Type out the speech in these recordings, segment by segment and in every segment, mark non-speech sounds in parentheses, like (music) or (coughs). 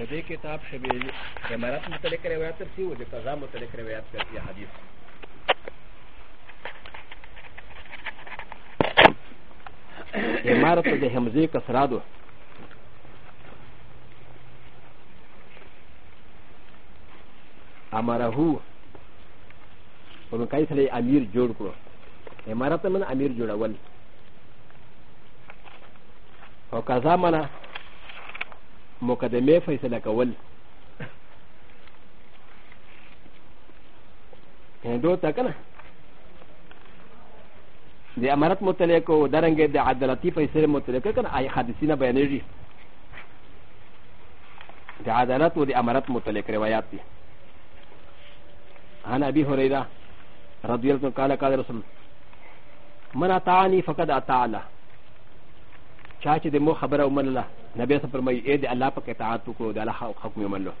د دې کتاب شبیل امارات متعلق روایت تر سی او د قضا متعلق روایت تر سی حدیث امارت د حمزه کسرادو امره په مکای سره امیر جوړ کړو امارت من امیر جوړول او قضا منه مقدمه فیصله کول دو تا کنه د امارت متعلق او درنګ د عدالتي فیصله متعلق کنه آی حدیثونه بیانېږي د عدالت او د امارت متعلق روایت دي عن ابي هريره رضي الله عنه قال قال رسول من اطاعني فقد اطاع الله چا چې د مو خبره ومنله なべさぷまいえであらぱけたあとこであらはかみまろ。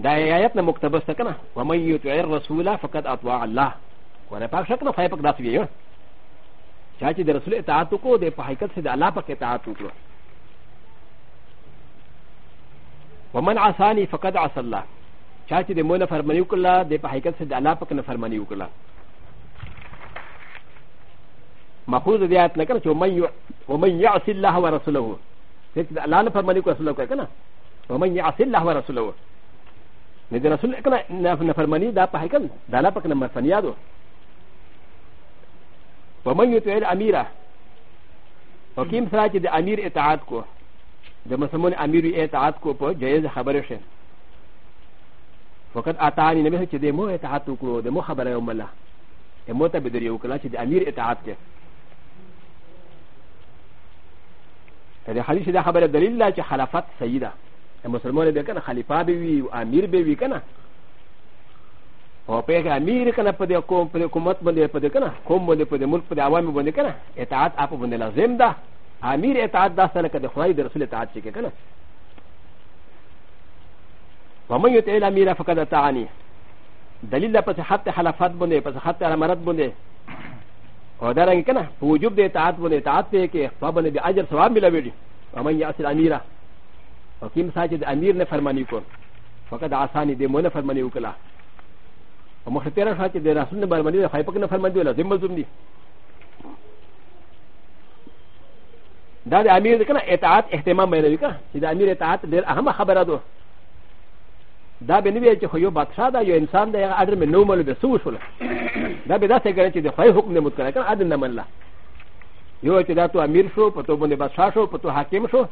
だいあやなもくたばしたかな。わまゆとえらすうら、ふかたわあら。これパシャかな、ファイパクだすぎよ。チャチでらすれたあとこでパイカツであらぱけたあとこ。わまんあさにふかたあさら。チャチでもなファーマニュクラ、でパイカツであらぱけなファーマニュクラ。مخوض د آیات نه کنه چې ومن یعص الله ورسوله چې الله نه فرمانی کو رسول کوي کنه ومن یعص الله ورسوله نه د رسول کنه نه فرمانی دا په حقیقت دا لا پک نه مرفن یادو ومن یطع الامیره حکیم سره چې د امیر اطاعت کو د مسلمان امیر اطاعت کو په جایز خبره شه فقط اتانی نبی چې د مو اطاعت وکړو د مو خبره ومله مو ته بدري وکړه چې د امیر اطاعت کې د حدیث دا خبره دلیل ده چې خلافت صحیح ده مسلمان به کنه خلیفہ به وي امیر به وي کنه او په امیر کنه په دې قوم په حکومت باندې په دې کنه قوم باندې په دې ملک په عوامو باندې کنه اطاعت اپ باندې لازم ده امیر اطاعت ده سره کده خدای د رسول اطاعت شي کنه ومن يطع الامير فقد اطاعني دلیل ده په صحت خلافت باندې په صحت امارت باندې او دا رنګ کنه په وجوب د اطاعت باندې اطاعت ته کې په باندې د اجر ثواب ملوي امن یاسل امیره او کیم ساجد د امیر نه فرمانی کو فقط آسانی دی مونږ نه فرمانی وکړه او مخ تیر شو چې د رسول نه فرمانی دی خای پک نه فرمانی ولا زم مزوم دی دا د امیر کنه اطاعت اهتمام مې نه وکړه چې د امیر اطاعت ډیر اهمه خبره ده دا به نه وي چې خو یو بادشاه دا یو انسان دی هغه اډر مې نه ومنلو بیا څه وشول دا به داسې ګڼي چې د خدای حکم نه مت کړی که نه اډر نه منله یو چې دا تو امیر شو په تو باندې بادشاه شو په تو حاکم شو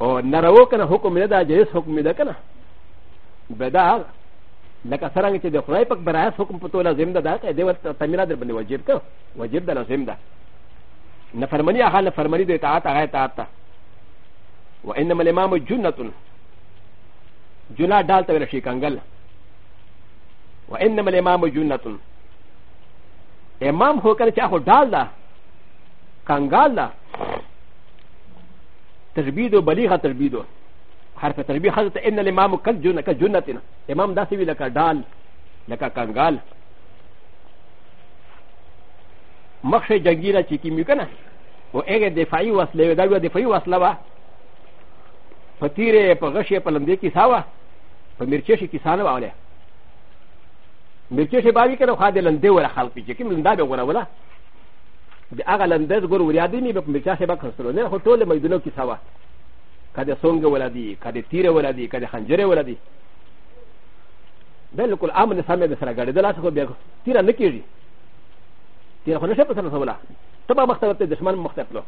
او نارو که نه حکم نه دا جایز حکم نه ده که نه بیا دا لکه څرنګه چې د خدای پاک برایس حکم په تو لازم ده دا که دی ورته تمیره در باندې واجب که واجب ده لازم ده نفرمني هغه نفرمني د اطاعت هغه اطاعت ده وانما الامام جنه جنا دالتا ولا شي كانغل وانما الامام جنة امام هو كان شاهو دالدا كانغالا تربيدو بليغة تربيدو حرف تربية حضرت ان الامام كالجنة كالجنة امام داسوي لك دال لك كانغال مخشي جنجيرة شيكي ميكنا وإيه دفاعي وصلة ودعوة دفاعي وصلة په تیرې په غشې په لمدې کې ساوه په مرچشي کې سانه واولې مرچشي باندې کنه خو د لندې ولا خلق چې کوم لندا به ولا ولا د هغه لندې ګور وریادې نه په مرچشي باندې خسرو نه ټول میدونو کې سوا کده سونګ ولا دی کده تیر ولا دی کده خنجر ولا دی بالکل امن سمې د سره ګړې د لاس خو بیا تیر نه کیږي تیر خو نشه په سره سواله تبا مختلف دشمن مختلف لو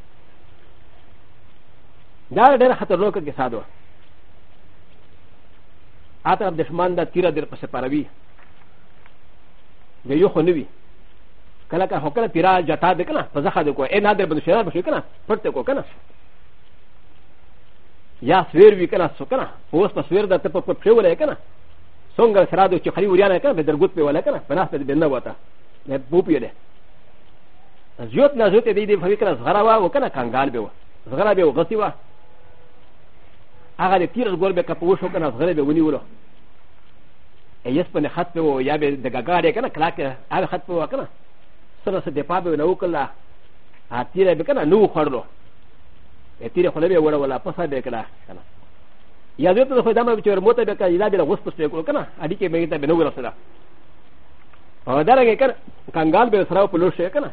دا ډېر خطرناک کې ساده アタラブデシマンダティラデルパセパラビでよほねびカラカホカラティラジャタデカナパザハデコエナデブシャラブシュカナパテコカナやすべりかなそかなポスパスウェルダテポプシュウレカナソングサラドチハリウリアナカベルグッペワレカナパナスデナワタネポピュレジョーナジョテディディファリカナズハラワウカナカンガルベウズハラベウガティワ هغه د تیر ګور به کپو شو کنه غره به ونیولو ایس په خط په یا به د ګاګارې کنه کلاک هغه خط په وکنه سره سره د پابه نو کلا ا تیر به کنه نو خړلو ا تیر خو به وړه ولا پسا به کلا کنه یا دې ته خو دمه چې ورموته به کله د غوس پسته کول کنه ا دې کې مې ته به نو ورسره او دا لګې کنه کنګال به سره په لور شي کنه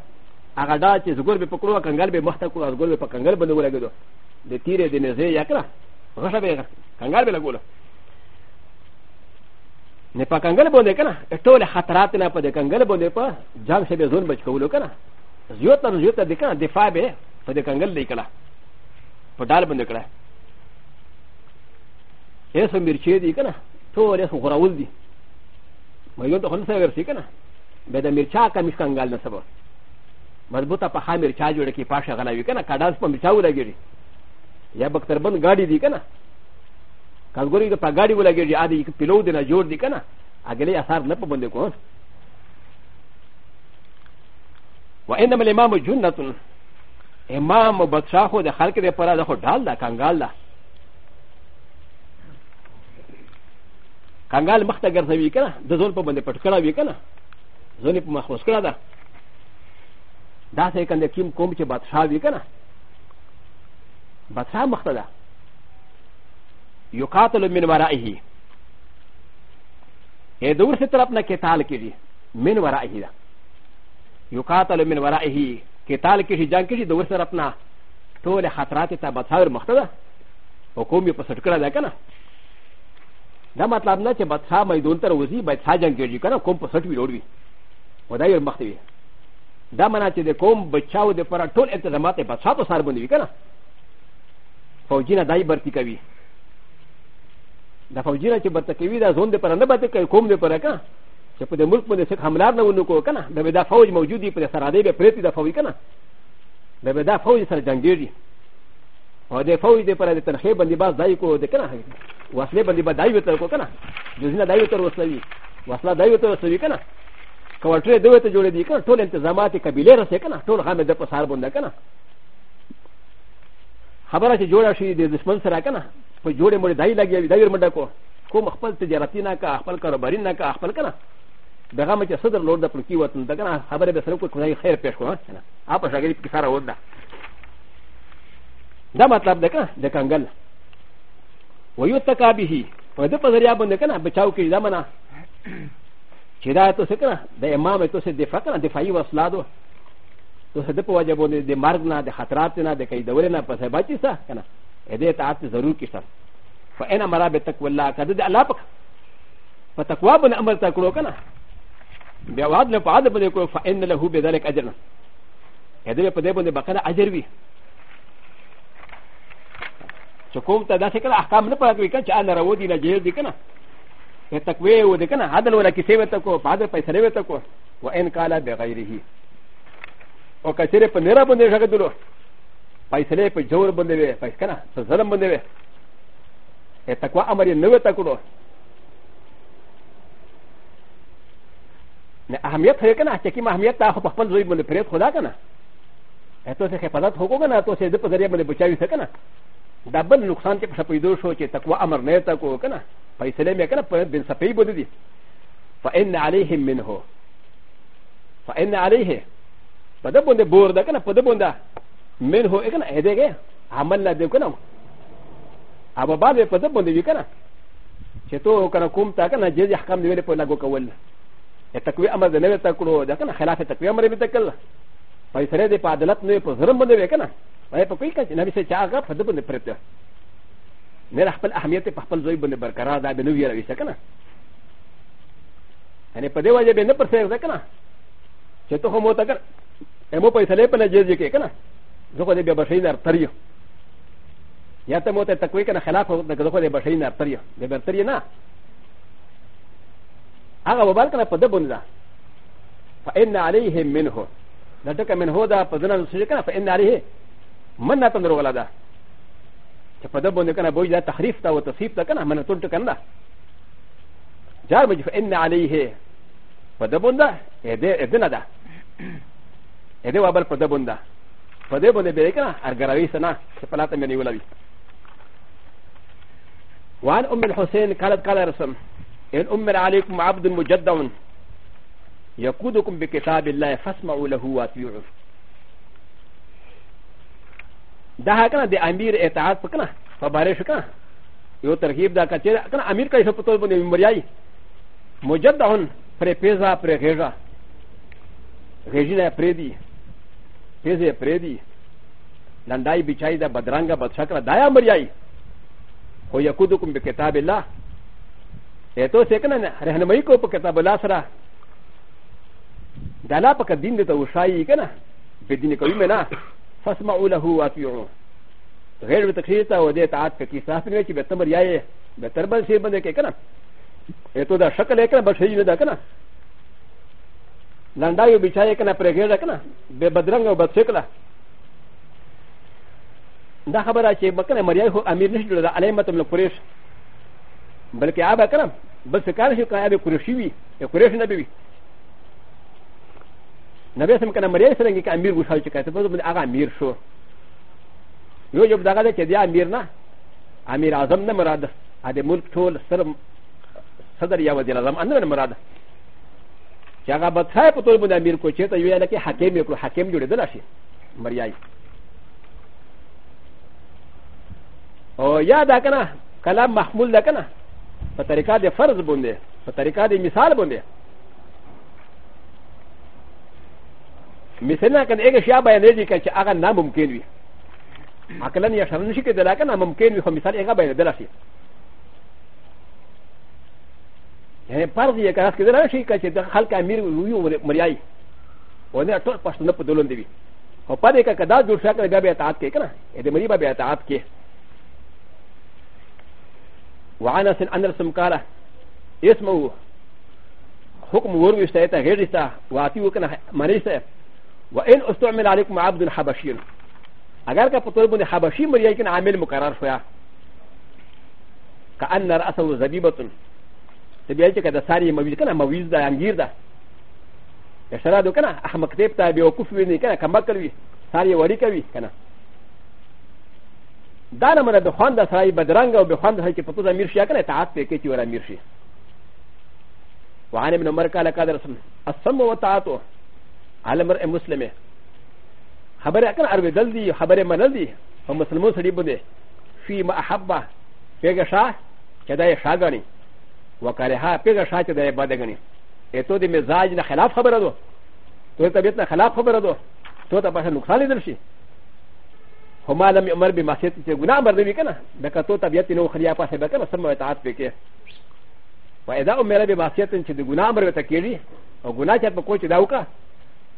هغه دا چې زګور به پکړو کنګال به مخته کول زګور به په کنګال باندې ولګېدو د تیرې د نزه یا کنه غشه به کنګال به لګول نه په کنګل باندې کنه ټول خطرات نه په کنګل باندې په جام شه به زون بچ کولو کنه زیوت تر زیوت د کنه دفاع به په کنګل دی کړه په ډال باندې کړه ایسو مرچې دی کنه ټول ایسو غراول دی مې یو ته خلک ورسې کنه به د مرچا کم کنګال نه سبب مضبوطه په خامر چا جوړه کې پاشه غلا وی کنه کډاس په مرچا ولګیږي やばくたぶんガディディケナカゴリがパガディウラゲリアディピローディナジョーディケナアゲリアサーナポンデコン وانما الامام جنة امام بادشاہ د خلق د پرا د خو ډال دا کنګال دا کنګال مخته ګرځوي کنه د زول په باندې پټکړه وی کنه زول په مخوس کړه دا دا څنګه کوم کوم چې بادشاہ وی کنه بدسا مخته ده یقاتل من ورائه ا د ورسه طرف نه قتال کیږي من ورائه ده یقاتل من ورائه قتال کیږي جنگ کیږي د ورسه طرف نه ټول خطرات ته بدسا مخته ده حکومت یې په سټ کړه ده کنه دا مطلب نه چې بدسا میدون تر وځي بدسا جنگ کیږي کنه کوم په سټ وی وروړي ودای ور مخته وي دا معنی چې د کوم بچاو د پر ټول انتظامات بدسا په سر باندې وي کنه فوجینا دای برتی کوي دا فوجینا چې برته کوي دا زون دې پر نه برته کوي کوم دې پر کا چې په دې ملک باندې څه حملار نه ونه کو کنه دا به دا فوج موجود دی پر سره دې به پریتی دا فوج کنه دا به دا فوج سره جنگیږي او دې فوج دې پر دې تنخې باندې باز دای کو دې کنه وسلې باندې باز دای وتر کو کنه جزینه دای وتر وسلې وسله دای وتر وسلې کنه کوټره دوی ته جوړې دي کنه ټول انتظامات قبيله رسې کنه ټول غامه د پسار باندې کنه خبره چې جوړه شي د دشمن سره کنه په جوړې مړې دای لګي دا ور منډه کو کوم خپل تجارتي نه کا خپل کاروباري نه کا خپل کنه دغه مچ صدر لور د پلکی وطن دغه خبره به سره کو کوي خیر پېښ کو کنه اپ شګری په سره ونده دا مطلب ده کنه د کنګل ويتقى به په دې په ذریعہ باندې کنه بچاو کې زمانہ (coughs) چې دا تاسو کنه د امام تاسو دفاع کنه دفاعي وسلادو とせでぽわじゃぼねでマグナでハトラテナでかいどれなパセバチサーなえでたあってザルキサファエナマラベタクウラカでアラパカファタクワブナマタクロカナビアワードのパーダブルファエンダーウベザレカジャナエデレポデボネバカナアジェルビチョコンタダセカラアカムのパークウィカチアナラウディナジェルディカナエタクウェウディカナアダルウラキセベタコパーダパイセレベタコファエンカラベガイリヒ او کچره په نره باندې ژغدلو فیصله په جوړ باندې وي فیصله په ظلم باندې وي ا تقوا امر یې نوې تکړو نه اهمیت هي کنه چې کی اهمیت تا خو په خپل ځای باندې پرېت خدا کنه اته څه خپلات هوګو کنه اته څه د په ذریعہ باندې بچاوي څه کنه دا بل نقصان چې په پیدو شو چې تقوا امر نه تکو کنه فیصله مې کنه په بن صفی بده دي فإن عليهم منه فإن عليه パダボンデボーダーからパダボンダメンホエカナエデゲアマンラデコナアババデパダボンデビカナチェトウカナコムタカナジェジャカムディレポナゴカウェルエタクウアマデネタクロダカナハラフェタクウアマレビタクルパイセレディパダラトネポズランボデベカナパイパクイカチナビセチアガパダボンデプレテネラハパアミテパパルゾイブンデバカラダベノビアビセカナアネパデワジェベネプセルデカナチェトウモタカナ مو پیسې په لجزې کې کنه زه خو دې به بشي در تریو یا ته مو ته تکوي کنه خلاف د زه خو دې بشي نه تریو دې بر تریو نه هغه وبال کنه په د بنځه فإن عليهم منه دا ټکه منه دا په ځنه سوي کنه فإن عليه من نه تندرو غلا ده چې په د باندې کنه بوج دا تحریف تا او تصیب تا کنه من ټول ټکنه جار مجف ان عليه په د باندې اې دې اذن ده ا د و ا بل په د بوندا په د بوندا به کنه ارګراوي سنا چې په لاته مې نیولوي وعن ام الحسين قالت قال رسم ان امر عليكم عبد مجدد يقودكم بكتاب الله فاسمعوا له واتبعوه دا هکنه د امیر اطاعت وکنه فبارش کنه یو ترغیب دا کچې کنه امیر کایسه په تول باندې مریای مجدد پر پیزا پر غیژا غیژینه پریدی پیزه پریدی لندای بیچای دا بدرنگا بدشکر دایا مریای خو یکودکم به کتاب الله ایتو سکنه رهنمایی کو په کتاب الله سره دا لا پک دین دته وشای کنه به دین کوي منا فاسمعوا له واطيعوا غیر تکلیف تا ودی اطاعت پکې صاحب نه چې به تمریای به تربل سی باندې کې کنه ایتو دا شکل کنه بشی نه دا کنه لنډا یو بیچاره کنه پرګېړه کنه به بدرنګ او بدسکله دا خبره چې بکنه مریای هو امیر نشي جوړه علامت مل قریش بلکې آبا کنه بس کار شي کنه آبا قریشی وي قریش نه بي نبی سم کنه مریای سره کې امیر وشال چې کته په هغه امیر شو یو یو دغه چې دی امیر نه امیر اعظم نه مراد ا دې ملک ټول سر صدر یا وزیر اعظم ان نه مراد چې هغه بدخای په ټول باندې امیر کو چې ته یو یاله کې حکیم یو حکیم جوړېدل شي مریای او یا دا کنه کلام محمول ده کنه په طریقه د فرض باندې په طریقه د مثال باندې مثلا کنه هغه شی بیانې دي چې هغه ناممکن وي عقلا یا شرن شي کې دلا کنه ممکن وي خو مثال هغه بیانې دلا شي يعني فرض يكاس كذا شيء كذا خلق امير ويو مرياي وانا اطول قصنا بدلون دبي او پدې کا کدا جوړ شکل بیا به اطاعت کې کنه دې مری به اطاعت کې وعن سن ان رسم قال اسمه حكم ور وشتایته غیر استا واتی وکنه مریسه وان استعمل عليكم عبد الحبشي اگر کا پتول بن حبشی مریای کنه عامل مقرر شویا كأن رأسه زبيبة ت ب ي ا ت ك ا ساري مويز كان مويز دا انجير دا يشرا دو كان احمق تيب تا بيوقف ويني كان كمبكل وي ساري وريكا وي كان دا نمرا بخوان دا ساري بدرنگ و بخوان دا ساري كفتو دا ميرشي كان اتعاد تيكي تي ورا ميرشي وعن ابن عمر قال قادر سم السم وطاعتو على مرء مسلمه خبر اكن عربي دل دي خبر منل دي فمسلمون سري بده في ما احبه بيغشا كدا يشاغاني وكارها بيغا شاتي دي بدغني اتو دي مزاج نا خلاف خبره دو تو طبيعت نا خلاف خبره دو تو تا پاسه نقصان درشي هما لم يؤمر بمعصيت تي گناہ امر دي کنه دکا تو طبيعت نو خليا پاسه بکنه سم اطاعت بکي واذا امر بمعصيت چې دي گناہ امر وته کیږي او گناہ چا په کوچ داوکا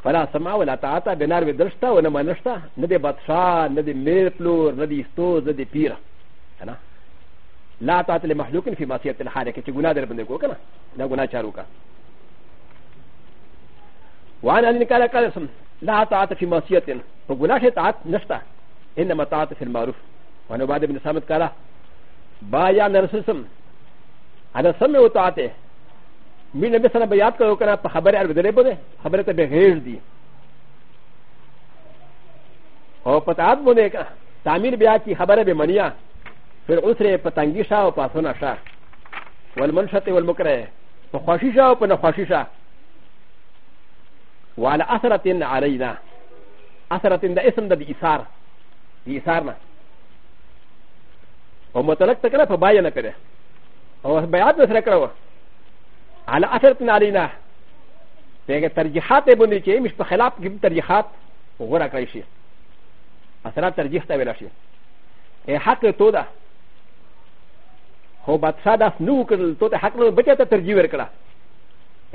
فلا سما ولا طاعت بنار بدرشتا ونه منشتا نه دي بادشاہ نه دي میر پلور نه دي استوز نه دي پیر انا لا تعطل مخلوق في معصيه الخالق چې ګناه در باندې وکړه دا ګناه چارو کا وعن ان قال قال لا تعطل في معصيه په ګناه شي تعت نشته انما تعت في المعروف وانه بعد ابن سامت قال با يا نرسسم انا سمع وتعت مين نبي سره بیات کړو کنه په خبره ار بدلې بده خبره ته بغیر دي او پتاعت بونه تعمیر بیا کی خبره به منیا في العسر پتنگی شا و پاسونا شا والمنشط والمكره پخوشی شا و پنخوشی شا وعلى أثرة علينا أثرة دا اسم دا دي إثار دي إثارنا ومتلق تكنا فباينا كده او بيعات نسر كده على أثرة علينا تيجي ترجيحات بني چه مش بخلاف جب ترجيحات وغرا كريشي أثرات ترجيح تابلا شي حق تودا هو بات صادف نو کړل ته حق له بچا ته ترجیح ورکړه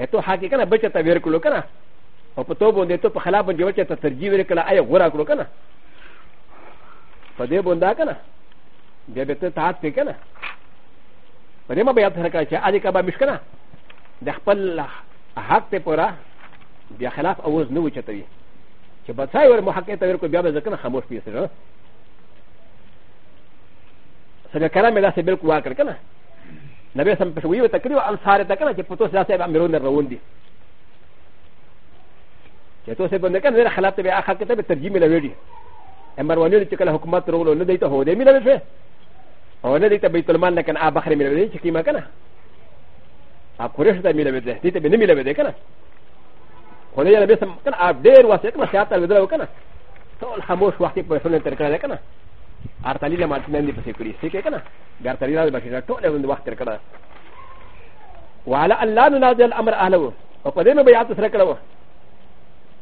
اته حق کنه بچا ته ورکړو کنه او په تو باندې ته په خلاف باندې بچا ته ترجیح ورکړه آیا غورا کړو کنه په دې باندې کنه بیا به ته تاسو ته کنه په دې ما بیا ته راکړه چې اځه کبا مشکنه د خپل حق ته پورا بیا خلاف اوز نه وچتوي چې بچای ور محقق ته ورکو بیا به ځکه خاموش پیسره سبب كلام لا سبب كواكر كنا نبي سم بشوي وتكريو أنصار تكنا جبتوس لا سبب أمرون الرؤون دي جبتوس سبب نكنا نرى خلاف تبي آخر كتاب الترجمة لويدي أمر ونيل تكلا حكومة رولو نديت هو دي ميلا بشوي هو نديت بيت المال لكن آبخر ميلا بشوي شكيما كنا أبكرش دا ميلا بشوي ديت بني ميلا بشوي كنا هنا يلا بسم كنا أبدير واسيك ما شاطر بدلا وكنا تقول خموش وقتي بشوي تركنا كنا アタリラマチナンディプセクリシケケナ、ガタリラバシラトレンドワテルカナ。ワアランナジャーアマアラウ、オパデノベアツレカラウ、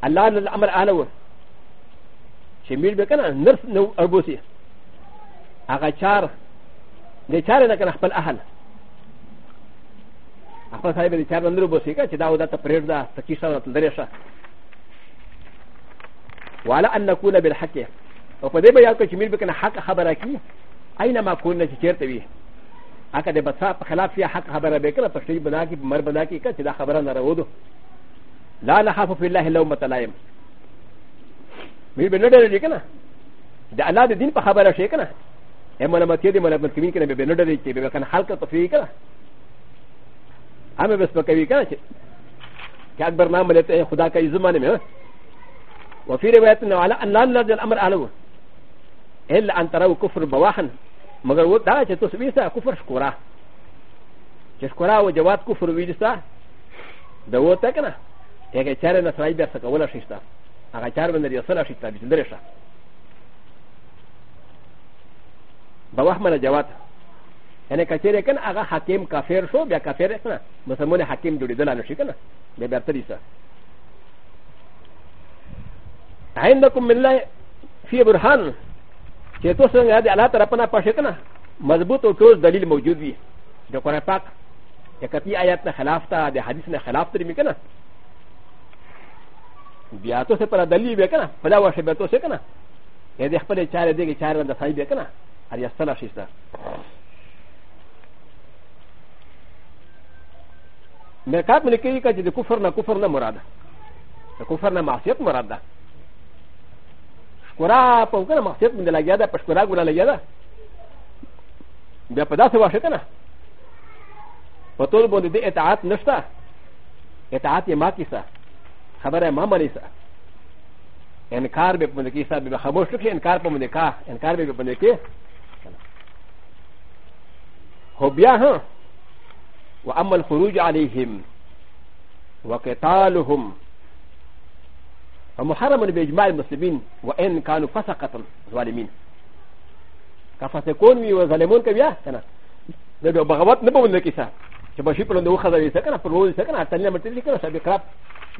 アランナアマアラウ、シミルベカナ、ナスノアブシ、アガチャー、ネチャーナカナパアハン。アパサイブリチャーナルボシカチダウダタプレザ、サキシャナトレシャ。ワアランナクウナベルハケ。او په دې بیان کې چې میر بکنه حق خبره کی اينما كون چې چیرته وي هغه د بچا په خلاف یا حق خبره به کړه تشریح بنا کی مر بنا کی کړه چې دا خبره نه راوړو لا نخاف في الله لو متلایم میر به نه ډېر کنه د الله د دین په خبره شي کنه اما لما تیدی ملامت کوي کنه به نه ډېر چې به کنه حلقه تفریق کړه همه بس پکوي کنه چې کہ اکبر نام لیتے ہیں خدا کا یہ زمانے میں وفی روایت على ان لا نزل امر اعلم الا ان تروا كفر بواحن مگر و دا چې تاسو ویسا کفر شکورا چې شکورا او جواد کفر ویسا دا و ته کنه هغه چاره نه سړی بیا څه کول شي تا هغه چار باندې یې سره شي تا دې درې شه بواح مله جواد یعنی کچېره کنه هغه حکیم کافر شو بیا کافر کنه مسلمان حکیم جوړېدل نه شي کنه بیا بیا ترې څه عندكم من الله في برهان چې تاسو څنګه د الله طرف نه پښې کنه مضبوط او ټول دلیل موجود وي د قرآن پاک چې کتی آیات نه خلاف ته د حدیث نه خلاف تر می کنه بیا تاسو پر دلیل وی کنه فلا واشه به تاسو کنه یا د خپل چاره دغه چاره د صحیح وی کنه هر یا سلا شیسته مرکات ملکی کې چې د کفر نه کفر نه مراد ده د کفر نه معصیت مراد ده شکورا په وکړه مقصد باندې لګیا ده په شکورا ګوره لګیا ده بیا په داسې واشه که نه په ټول باندې د اطاعت نشته اطاعت یې ما کیسه خبره یې ما منې سه انکار به باندې کیسه به خاموش کړي انکار په باندې کا انکار به باندې کې هو بیا ها واما الخروج عليهم وقتالهم ومحرم باجماع المسلمين وان كانوا فسقه ظالمين كفسقون وي وظالمون كبيا كنا نبي بغوات نبو نكيسا شباشي بلون دو خذا يسكنا بلون يسكنا حتى لنا مرتدي كنا سبي كراب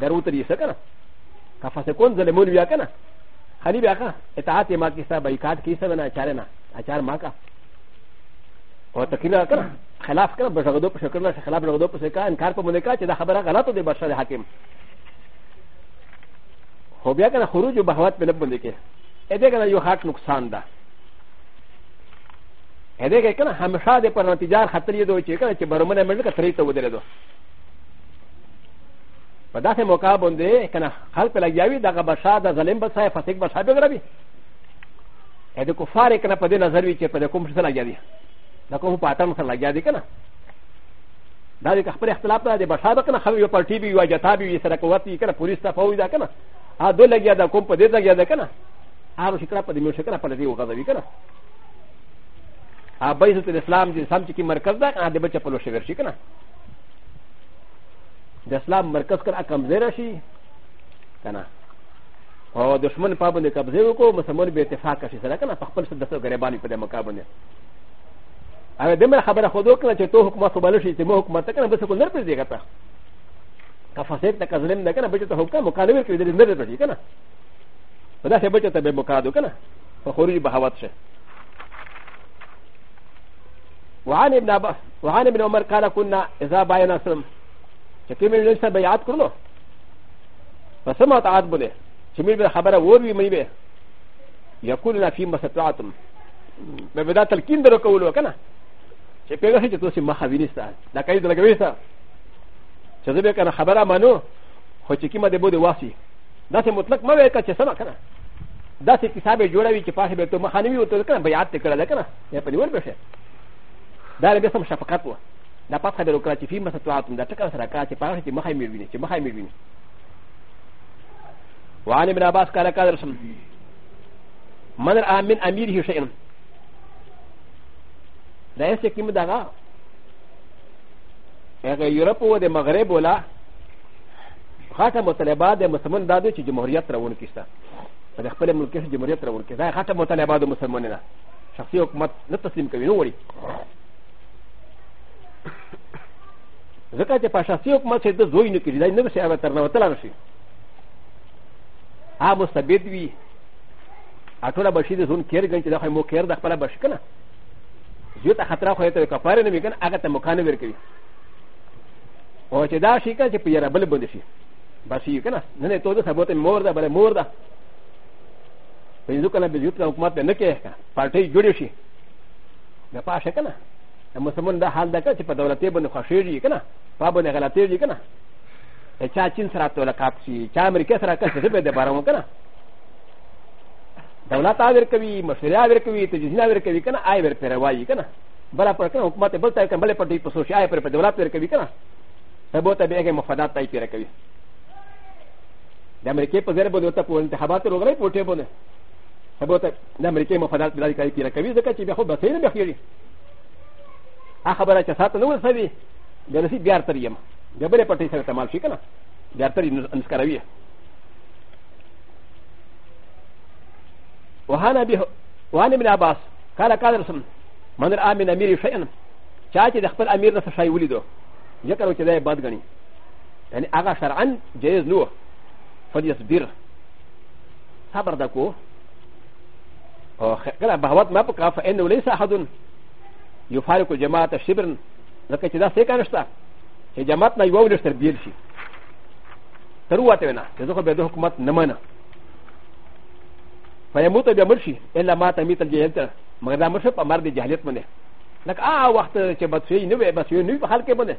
دروت يسكنا كفسقون ظالمون ويا كنا هني بيا كنا اتعات ما كيسا بايكات كيسا بنا اچارنا اچار ما كا وتكينا كنا خلاف كنا بشغدو بشكرنا خلاف بشغدو بشكا انكار بمنكا چه دا خبره غلط دي بشر حاكم خو بیا کنه خروج و بهوت په لبندې کې ا دې کنه یو هات نقصان ده ا دې کې کنه همیشه د پر نتیجار خطر یې دوی چې کنه چې برمنه مې کې ترې ته ودرې دو په داسې موقع باندې کنه خلک لګیاوي دغه بشا د ظلم بسای فسق بشا به غربي ا دې کفار کنه په دې نظر وی چې په کوم څه لګیا دي دا کوم پاتم سره لګیا دي کنه دا د خپل اختلاف د بشا کنه خو یو پلټي وی واجتا به یې سره قوت یې کنه پولیس ته فوج دا کنه アドレギアダコンパデザギアダカナアロシカラパディミュシカラパディオガザビカナアバイズとイスラムでサムチキマルカザアデバチャパロシェルシカナでスラムマルカスカアカムゼラシカナおどしもんパブでカブゼウコ、ムサモリベテファカシセラカナパプセダソガレバニプデマカブネ。あれでも、ハバラホドクラチェトウクマソバルシティモクマタカナブセコンルプディガタ。فساد تک ظلم نه کنه بچو ته حکم مکالمه کوي د نه لري کنه دا څه بچو ته به مکادو کنه په خوري بهوت شه وعن ابن ابا وعن ابن عمر قال كنا اذا باينا سلم چکه مې نن سره بیات کړلو پس ما تعاد بوله چې مې به خبره وروي مې به یقول لنا فيما استطعتم به دا تلقین درو کولو کنه چې پیغه چې تاسو مخاوینستا دا کوي دلګوي ستا چې زه به کنه خبره مانو خو چې کیمه د بده واسي داسې مطلق ما وایي چې سم کنه داسې کتاب جوړوي چې پاسه به ته مخانوي وته کنه بیعت کړل کنه یا په نیول بشه دا به سم شفقت و دا پاسه به وکړه چې فیمه ستواتم دا ټکر سره کړه چې پاسه چې مخه مې ویني چې مخه مې ویني وعن ابن عباس قال قال رسول من رأى من أميره شيئا لا يستكيم دغا هغه یورپ او د مغرب ولا خاطه مطالبه د مسلمان دادو چې جمهوریت راون کیسه په خپل ملک کې جمهوریت راون کیسه خاطه مطالبه د مسلمانانو شخصي حکومت نه تسلیم کوي نو وړي ځکه چې په شخصي حکومت چې د زوی نه کړي دا نه شي هغه تر نه وتل نه شي هغه مستبد وي اټوله بشي د زون کېر ګنځي دا خو مو کېر د خپل بشکنه زیاته خطر خو ته کفاره نه میکنه هغه ته مکانه ورکوي او چې دا شي که چې په یاره بل بند شي بس یو که نه نه نه تو د سبوت مور ده بله مور ده پنځو کله به یوت حکومت نه کوي که پارټۍ جوړې شي د پاشه که نه د مسلمان دا حال ده که چې په دولتې باندې خوښېږي که نه پا باندې غلطېږي که نه چا چین سره توله کاپ شي چا امریکا سره که څه به د بارو که نه دولت آور کوي مشورې آور کوي تجهیزونه آور کوي که نه آی ور پیروایي که نه بله پر که نه حکومت بل ته بلې پټې په سوشي آی پر په دولت ور کوي که نه ا ب و ت ا ب ي ا ج م ف د ا ت ت ا ي ب ي ر ك و ي د ا م ر ي ك ي ب ز ر ب و د و ت ا ب و ن ت ح ب ا ت ر و غ ر ي ب و ت ي ب و ن ا ب و ت د ا م ر ي ك ي م ف د ا ت ب ل ا ي ك ا ي ب ي ر ك و ي ز ك ا ت ي ب ي خ و ب س ي ن ب خ ي ر ي ا خ ب ر ا ت س ا ت ن و ل س ب ي د ن س ي ب ي ا ر ت ر ي م د ب ر ي ب ت ي س ر ت م ا ل ش ي ك ن ا ب ي ا ر ت ر ي ن س ك ر و ي وهانا ب ي وهانا من عباس قال قال رسم من ر آ من أ م ي ر شيئا شاكي د خ ب ر أ م ي ر نفس شاي ولده ذكر وكذا باد غني يعني اغا شرعا جائز نوح فليصبر صبر دكو قال بهوات ما بقى فانه ليس احد يفارق الجماعه الشبر لكن كذا سيكا نشتا هي جماعتنا يوم نشتر بيلشي ترواتي هنا تزوج بيد حكومات نمانا فيموت بيمرشي الا ما تميت الجهل مغدا مرشي فمرد جهلت منه لك آه وقت تبتسوي نوى بسوي نوى بحالك بنا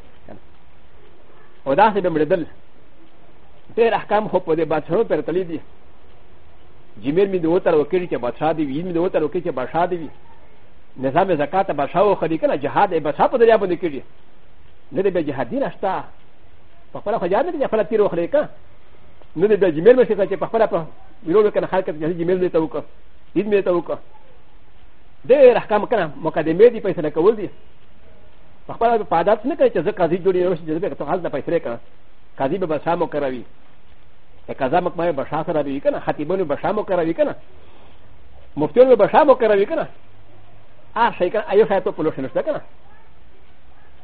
وداسي بمردل تير أحكام خوب ودي باتشانو پر تليدي جمير من دوتر وكيري تباتشا دي وين من دوتر وكيري تباتشا دي نظام زكاة باتشا وخري كنا جهاد باتشا پا دريا بنا كيري ندي بي جهاد دين اشتا پخبلا خجاد ندي جفلا تير وخري كنا ندي بي جمير مشي كنا پخبلا پا ويرولو كنا خالك جمير نتا وكا دين نتا وكا ډېر احکام کنه مقدمې دي پیسې نه کول دي په خپل په عادت نه کوي چې زه قاضي جوړې یو شي جذبه ته حاصله پیسې کنه قاضي به بشا مو کروي ته قضا مکمه بشا سره دی کنه خطیبونه بشا مو کروي کنه مفتیونه بشا مو کروي کنه آ شي کنه ایو شاته پلوشن شته کنه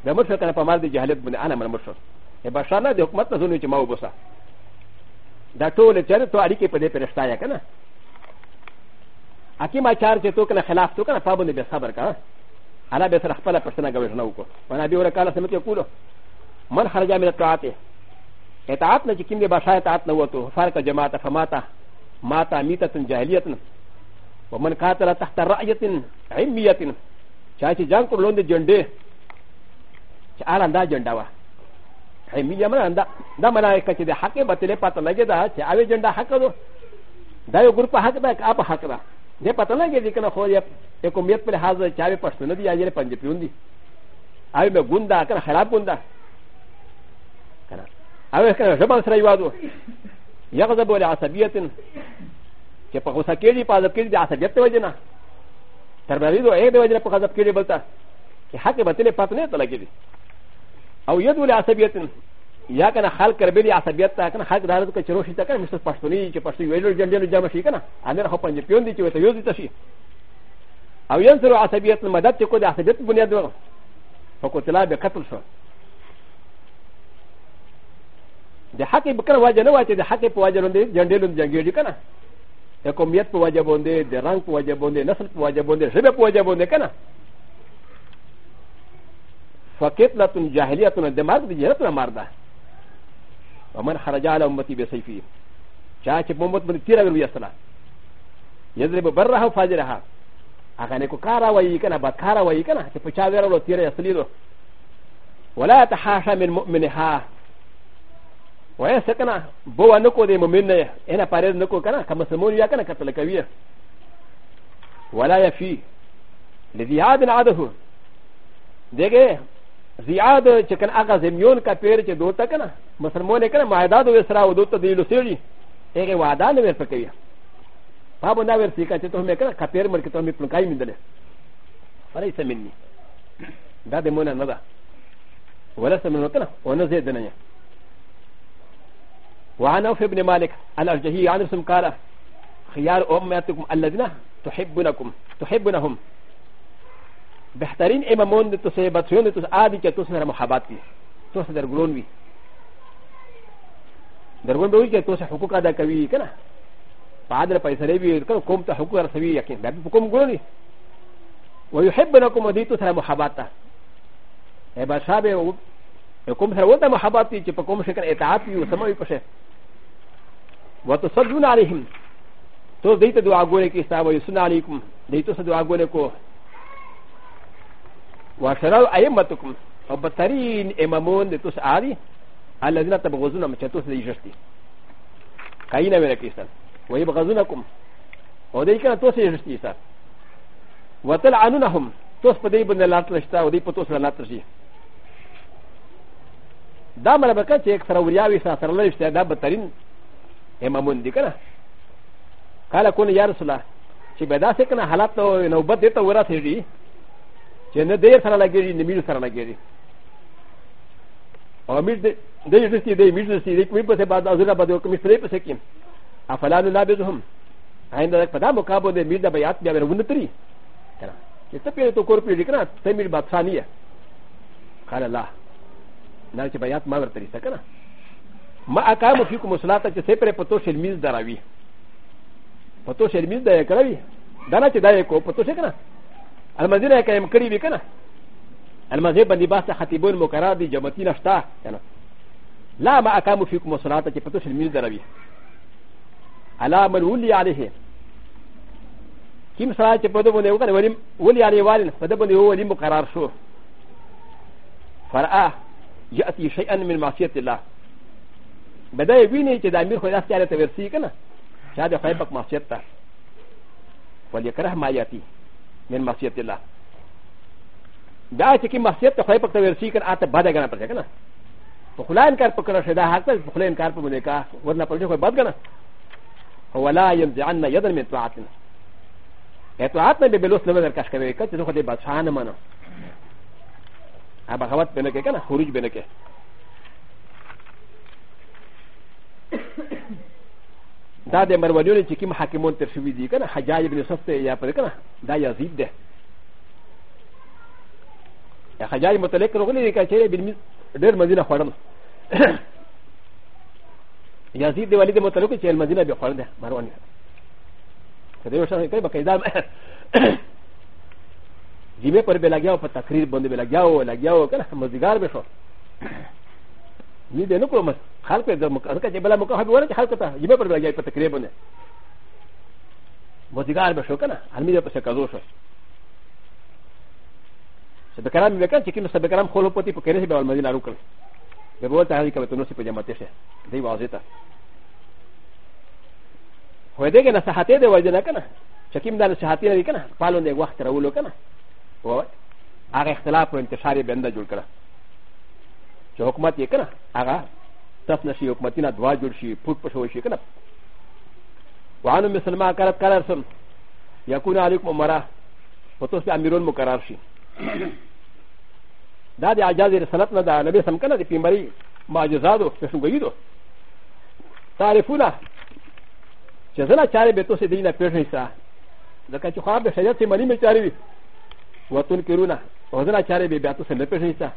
د مرشد کنه په مال دي جهالت باندې انا من مرشد ای بشا نه د حکومت نه زونه چې ما وبسه دا ټول چیرته اړیکې په دې پرشتایا کنه アキマチャージトークのヘラフトークのパブのベサバカアラベサラファラプシナガウェナウコ。ワナビオラカラセメティクロ。マンハラジャミラトアティ。エタアトナジキンデバシャタアトナウト、ファルカジャマタファマタ、マタミタトンジャイリアトン。ウマンカタラタタライアティン、アイミアティン。チャージジャンコロンデジョンデチアランダジョンダワ。アイミヤマランダ、ダマライカチでハケバテレパタナゲダチアウェジョンダハカド。ダイオグルパハカダカアパハカダ。でパタナゲディケナホリア、エコミップルハザーチャーパストナディアジェパンジピュンディ。アイメグンダーカハラブンダー。アメリカのジャパンスライワード。ヤガザボラアサビエテン。キャパホサケリパザケリアサビエテワジナ。タバリドエデワジナパザケリバタ。キハケバテレパトネタラゲリ。アウヨドラアサビエテン。やかなハルカベリアサビアタカンハルダーカチロシタカンミスパストニーチパストニージャンジャマシカナアメラホパンジピョンディチュウエタヨディタシアウヤンソロアサビアタマダチコダアサビアタブニアドロフォコテラベカトルソでハケブカワジャノワチでハケポワジャノンデジャンデルンジャンギリカナでコミヤポワジャボンデでランポワジャボンデナスポワジャボンデシェベポワジャボンデカナ فكيف لا تنجاهليه تنجمار بجهه تنمار ده ومن خرج على امتي بسيفي شاك بموت من تيرا غير يسلا يضرب برها وفاجرها اغانيكو كارا ويكنا بكارا ويكنا تفشا غير ولو تيرا يسلينو ولا تحاشى من مؤمنها ويسكنا بو نكو دي مؤمنة انا بارير نكو كنا كمسلمون يا كنا كتلكوية ولا يفي لذي عاد عاده ديجي زیاد چې کنه هغه زمیون کا پیر چې دوته کنه مسلمان کنه مایداد و اسرا و دوته دی لوسیری هغه وعده نه ور پکوي په باندې ور سیکا چې ته مې کنه کا پیر مرګ ته مې پلکای مندل فرای سمنی دا دې مونږ نه ده ولا سمنو کنه ونه زید نه یا وعن اوف ابن مالك الارجحي عن اسم قال خيار امتكم الذين تحبونكم تحبونهم ب ح ت ر ي ن إ م ا م و ن د ت س ي ب ا ت ي و ن د ت س ع د ي ك ت و س ن ر م ح ب ا ت ي ت و س د ر ج ل و ن و ي د ر ج ل و ن و ي ك ت و س ح ق و ق ا د ا ك و ي ك ن ا ف ع د ر ب ا ي س ر ي ب ي ك ن ا كوم ت ح ق و ق ر س و ي ي ك ن ب ا ب ك و م ج ل و ن ي و ي ح ب ن ا ك م د ي ت و س ر م ح ب ا ت ا إ ب ا ش ا ب ي و ك م س ر و ت ا م ح ب ا ت ي ك ب ك و م ش ك ن ا ت ع ا ب ي و س م ا ي ك ش ي و ت ص د و ن عليهم と、でいたどあごれきしたわよ、すなりくん。でいたどあごれこ。وشرعوا ائمتكم او بطرين امامون د توس عادي الذين تبغضون من توس د يجشتي كاينه ولا كيسان ويبغضونكم او دای کنه توس يجشتي سر وتلعنونهم توس په دې باندې لاتلشتا او دې په توس لاتلشي دا مربکه چې اکثر وریاوي سره لريشته دا بطرين امامون دي کنه قال كون يا رسول الله چې به داسې کنه حالات نوبت دې ته ورسېږي چې نه دې سره لګېږي نه میر سره لګېږي او میر دې دې دې دې میر دې دې کوم په څه بعد ازره بده کوم پرې پسې کېم افلان لا بزهم آینده په دا مقابله دې میر د بیات بیا ورونه تری چې ته پیری تو کور پیری کنه ته میر بادشاہیه قال الله نه چې بیات ما ورته رسته کنه ما اقام فيكم الصلاه چې سه پر پتو شرمیز دراوي پتو شرمیز دا یې کړی دا نه چې دا یې کو پتو څه کنه المدينه كان يمكري بكنا المذهب بندي باس خطيبون مكرادي جمتين اشتا كنا لا ما اقاموا فيكم الصلاه كي فتوش الميل دربي على من ولي عليه كم صلاه كي فتوش بني وكان ولي ولي عليه والي فتوش بني هو ولي مقرار شو فرآه ياتي شيئا من معصيه الله بدا يبيني كي دامير خو داس كي على تبرسي كنا شاد خايبك معصيه وليكره ما ياتي من مسیحت الله دا چې کې مسیحت ته خدای پاک ته ورسی کړ آته بد غنه پځه کنه په خلان کار پکړه شه دا حق ته خلان کار په مونږه کا ورنه پړې خو بد غنه هو لا ينزعن يدا من طاعتنا اطاعت نه به لوس نه درکښ کوي کته خو دې بادشاہ نه منو هغه بغاوت بنه کې کنه خروج بنه کې دا د مروانیو چې کوم حاکمون تر شوي دي که نه حجاج بن یوسف ته یا پرې که نه دا یزید دی یا حجاج متعلق راغلی دی که چېرې بن ډېر مدینه خوړم (coughs) یزید دی والد متعلق چې مدینه به خوړل دی مروان که دې وشان کوي بقې دا (coughs) جیبې پر به لګیا او په تقریر باندې به لګیا او لګیا او که نه مزدګار به شو にでのこま、はるかでもかけばもかはわれてはるか、いばらやぱてくればね。もてがあればしょかな、あみだとせかどうしょ。せべからみべかん、チキンのせべからん、ほろぽてぽければまでなるか。でぼたはりかべとのせぺやまてせ。でわぜた。ほえでげなさはてでわじなかな。チキンだのさはてやりかな。パロンでわったらうろかな。おい。あれ、ひたらぽんてしゃりべんだじゅうから。چې حکومت یې کنه هغه تف نشي حکومتونه دوا جوړ شي پوت پښو شي کنه وعنو مسلمان کرب قرار سم یکون علیکم عمره په تاسو امیرون مقرر شي دا د اعجاز رسالت نه دا نبی سم کنه د پیغمبري معجزاتو پښوګیدو تعریفونه چې زنا چارې به تاسو دینه پېژنئ سا ځکه چې خو به شریعت ملي مې چارې وي وتون کرونه او زنا چارې به بیا تاسو نه پېژنئ سا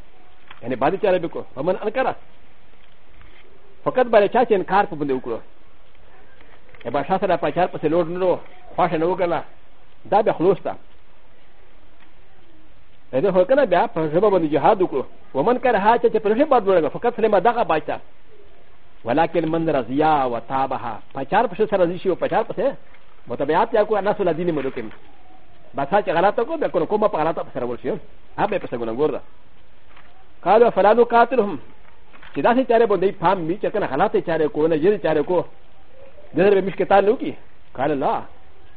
يعني بعد چاره بكو فمن انكره فقط بعد چا چې انکار په بده وکړو یا بادشاہ سره په چار پسې لوړ نه خواښه نه وکړله دا بیا خلوص ته دا هو کنه بیا په ژبه باندې جهاد وکړو ومن کر ها چې په ژبه باندې وکړو فقط سلیمه دغه باچا ولكن من رضيا وتابها پچار پسې سره رضي شي او پچار پسې متبعات یا کو انس الذين ملکم بس چې غلطه کو بیا کوم په غلطه سره ورشي هغه په څنګه ګورده قالوا فلا نقاتلهم چې داسې چارې باندې پام می چې کنه حالات چارې کو نه جری چارې کو دغه به مشکتان نو کی قال لا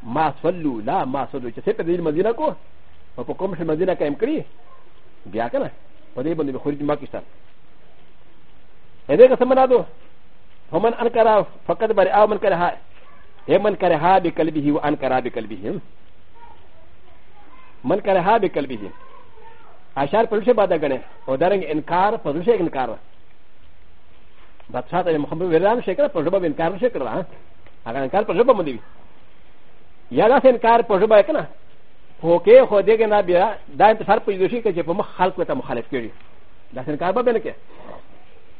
ما صلوا لا ما صلوا چې په دې مدینه کو او په کوم شي مدینه کې ام کړی بیا کنه په دې باندې خوري ما کیسه هغه څه مرادو فمن انکر فقط بر او من کرها من کرها بقلبه وانکر بقلبه من کرها بقلبه اشار پرشه بادا گنه او درنگ انکار پرشه انکار بادشاہ ته محمد ویلان شکر پرشه انکار شکر ها هغه انکار پرشه باندې یا دا انکار پرشه باندې کنه هوکې خو دې نه بیا دا انتظار پېږي شي چې په مخ خلق ته مخالف کړي دا انکار به نه کې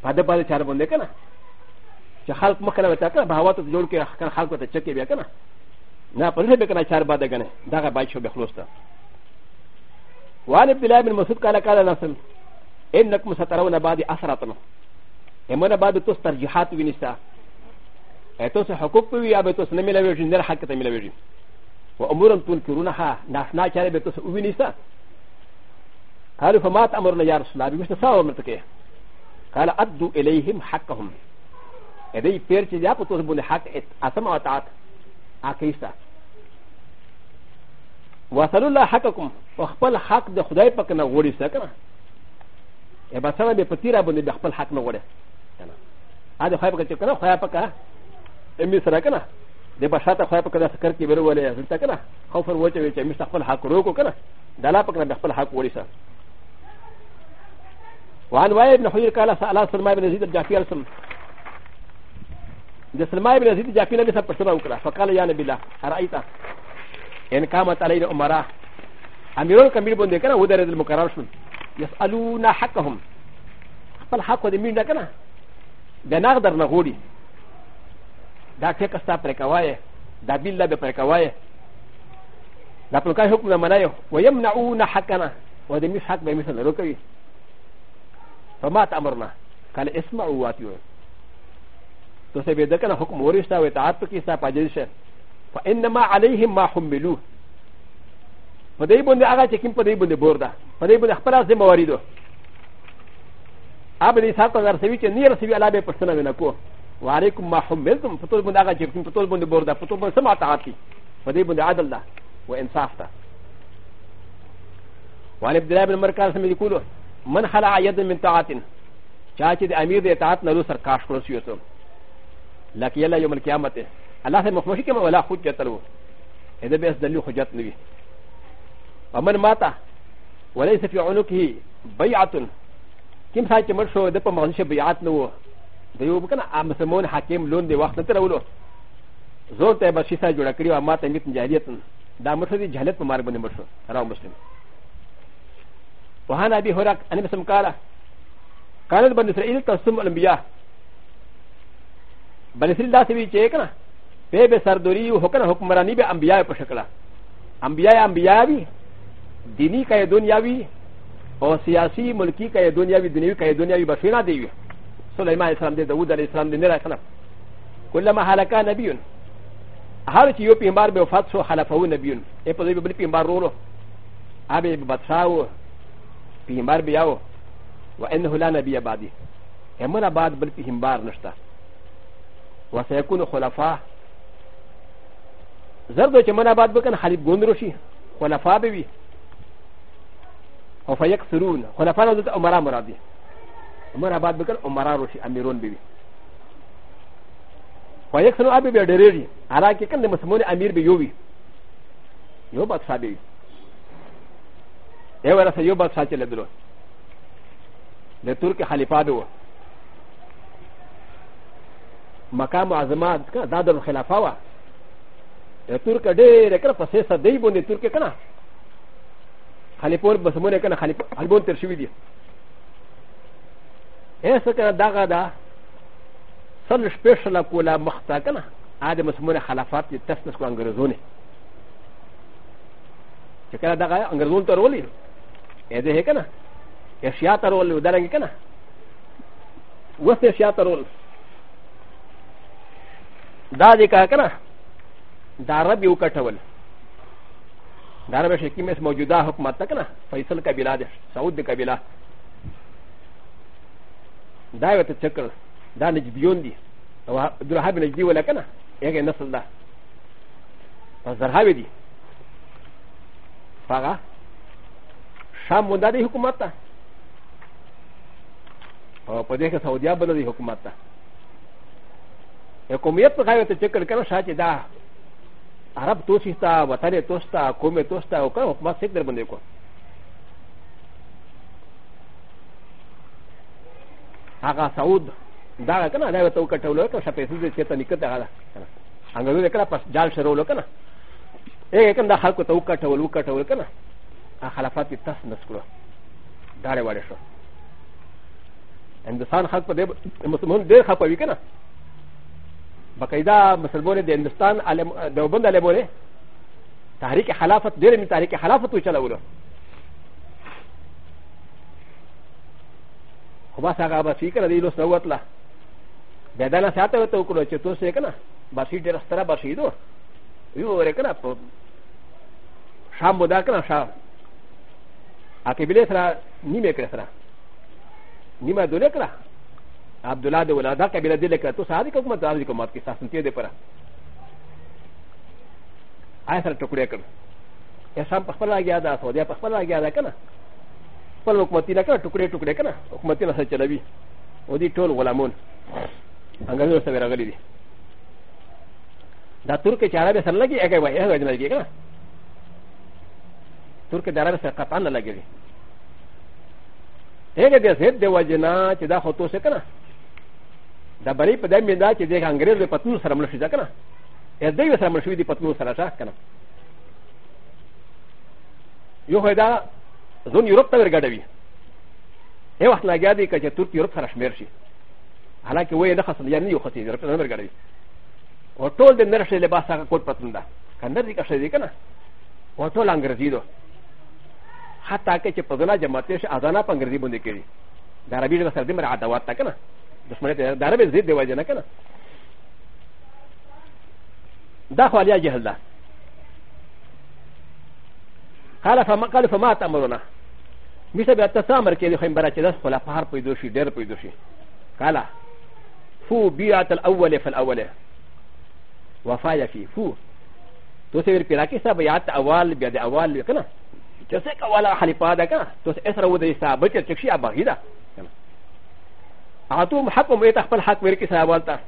پد پد چار باندې کنه چې خلق مخ کله وتا کنه بهوات جوړ کې خلق ته چکه بیا کنه نه پرشه به کنه چار باندې کنه دا به شو به خلاص ته وعن عبد الله بن مسعود قال قال نسل انكم سترون بعد اثراتنا امنا بعد تسترجحات ونساء اتوس حقوق وي ابي توس نمي لوي جن حق تمي لوي جن وامور تنكرونها ناسنا چاري بتوس ونساء قالوا فما تامرنا يا رسول الله مش تساوى مرتكي قال ادوا اليهم حقهم ادي بيرچ يا بتوس بن حق اسمع وطاعت اكيسا وصل الله حقكم وخبل حق د خدای پاک نه غوړي سکنه یا بسره به پتیرا باندې خپل حق نه غوړي کنه اده خدای پاک چې کنه خدای پاک امي سره کنه د بشاته خدای پاک داسې کړ کې بیره ولې ځلته کنه خوف ورته چې امي خپل حق روکو کنه د الله پاک نه خپل حق غوړي سره وعن وائل بن حجر قال سأل سلمى بن يزيد الجعفي السلم د سلمى بن يزيد الجعفي نبي سبحانه وتعالى فقال يا نبي الله أرأيت ان قامت عليه الامراء امير الكبير بن دكنا ودر المكرر شن يسالون حقهم خپل حق د مين دکنه د نغدر نه غوړي دا ټیک استا پر کوي دا بل به پر کوي دا پر کوي حکم نه منایو ويمنعون حقنا و د مش حق به مثل نه کوي فما تامرنا قال اسمعوا واتيو تو سه به دکنه حکم ورستا و اطاعت کې ستا پاجل شه فإنما عليهم ما حملوه فدای بنده هغه چې کوم پدای بنده بوردا پدای بنده خپل ځای مواریدو اب دې سات نظر سوي چې نیر سوي الله به پښتنه ونه کو وعليكم ما حملتم پتول بنده هغه چې کوم پتول بنده بوردا پتول بنده سماعت عاطي پدای بنده عدل ده و انصاف ده وعن عبد الله بن مرکز سمې کولو من خلع يد من طاعت چا چې د امیر د اطاعت نه لو سر کاش کړو سيوته لکه یلا یوم القیامت الله سي مخمشي كما ولا حجة له إذا بيس دلو حجة نبي ومن مات وليس في عنقه بيعة كم ساعة كمر شو ده بمغنش بيعات نو ده يو بكنا مسلمون حاكم لون ده وقت نتر أولو زور تبا شيسا جوڑا کري وما تنجت جاهلية دا مرشو دي جهلت ممار بني مرشو راو مسلم وهان أبي هراك أنا بسم قال كانت بني إسرائيل تصم الأنبياء بني إسرائيل دا سبي چه کنا ペベサドリウ、ホカナホクマラニベアンビアパシャカラ。アンビアアンビアビ、ディニカヤドニアビ、オシアシー、モルキカヤドニアビ、ディニカヤドニアビバシュナディビ。ソレマイサンデザウダレサンデネラカナ。コラマハラカナビュン。ハルチヨピンバーベオファツォハラファウナビュン。エポリブリピンバーロー。アベバツァウ、ピンバービアウ、ワエンホラナビアバディ。エモラバーブリピンバーナスタ。وسيكون خلفاء زرد چې منه بعد بکن خالد ګوند روشي خلفا به وي او فیکسرون خلفا نه دلته عمرا مراد دي عمر بعد بکن عمرا روشي امیرون به وي فیکسرون ابي به ډېرېږي حالانکه کله مسلمان امیر به یو وي یو بادشاہ به وي یو راځي یو بادشاہ چې لدلو د ترک خلیفہ به و مقام عظمت دا د خلافه وه ترك دير كنا فسيسا ديبون دي ترك كنا خليبور بسمون كنا خليبون ترشوي دي ایسا کنا داغا دا سل شپیشلا کولا مختا کنا آده مسمون خلافات دی تس نس کو انگرزونه چکنا داغا انگرزون تا رولی ایده ہے کنا اشیا تا رول دارنگی کنا وست اشیا تا رول دا دی کنا کنا دا رب یو کټول دا رب شکی مس موجوده حکومت تک نه فیصل قبیله ده سعود د قبیله دا یو ته چکر دا نجبیون دي او عبد الوهاب نجدي ولا کنه یګه نسل ده پس درهاوی دي فقا شام مونده دی حکومت ته او په دې کې سعودیا بل دی حکومت ته یو قومیت په غایو ته چکر کنه شاته دا عرب توسيتا وطن توستا قوم توستا وكان حكومت سيك در بندي كون هغه سعود دا کنه دا ته وکټولو که شپې سې چې ته نکته هغه انګلو وکړه پس جال شرولو کنه اې کنه دا خلکو ته وکټول وکټول کنه خلافات تاس نسکلو دا لري وړه شو اندسان خلک په دې مسلمان ډېر خپوي کنه بقيدا مسلمون د هندستان د وبند علمونه تحریک خلافت ډېر من تحریک خلافت وچلولو خو بس هغه به فکر دی لوس وروتله بیا دا نه ساته ورته وکړو چې تاسو یې کنه بسی ډېر ستره بسی دو یو ورې کنه په شام بودا کنه شام اکه بلې سره نیمه کړه سره نیمه دوله کړه عبد الله د ولادا کبیره دی لکه تو صادق حکومت راځي حکومت کې ساسنتی دی پره آیا سره ټکړې کړ یا سم په خپل راګیا دا سعودي په خپل راګیا دا کنه خپل حکومت نه کړ ټکړې ټکړې کنه حکومت نه سره چلوي او دې ټول غلامون انګلیو سره راغلي دي دا ترک چاره به سره لګي هغه وایي هغه نه لګي کنه ترک دارا سره قطعا نه لګي هغه دې زه دې وجنا چې دا خطو سره کنه だばりぱでみだけでハングルでパトゥーサラムシザカナ。エディヴサラムシディパトゥーサラシャカナ。よはだ、ゾンヨーロッパがだび。エワスナギャディカジャトゥーヨーロッパラシメシ。アラキウエダハサヤニヨハティヨーロッパのガリ。おとでなしレバサカコパトゥンダ。カナディカシェディカナ。おとらんがじど。ハタケチェパドラジャマテシアザナパングリボンディケリ。ダラビルがサルディマラダワタカナ。دشمنه ته دا ربه زید دی وایي نه کنه دا خو علیا جهل ده قال فما قال فما تامرنا مثل بیا ته سامر کې دی خو برا چې داس خلفار پیدا شي ډېر پیدا شي قال فو بیعت الاول فالاول وفا يفي فو تو سير پیراکی صاحب یاد اول بیا د اول کنه چې څه کوله خلیفہ ده کنه تو سره و دې صاحب چې چکشي اباغی ده アトムハコメタファハクメキサワタフ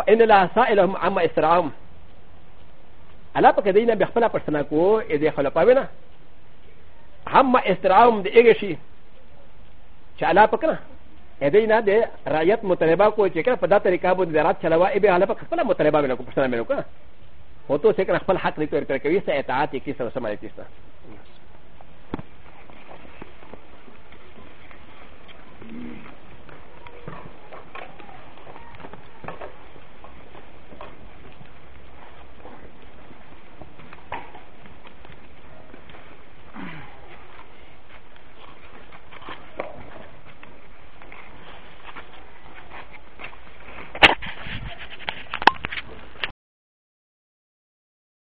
ァエネラサエラムアマイスラムアラパケディナビハラパサナコエディハラパウェナハマイスラムディエゲシチャラパカナエディナデライアトムタレバコチェケファダテリカブディラチャラワエビアラパカナムタレバメラコパサナメロカフォトセカファハクリトルテレキサエタアティキササマリティスタ Mm-hmm.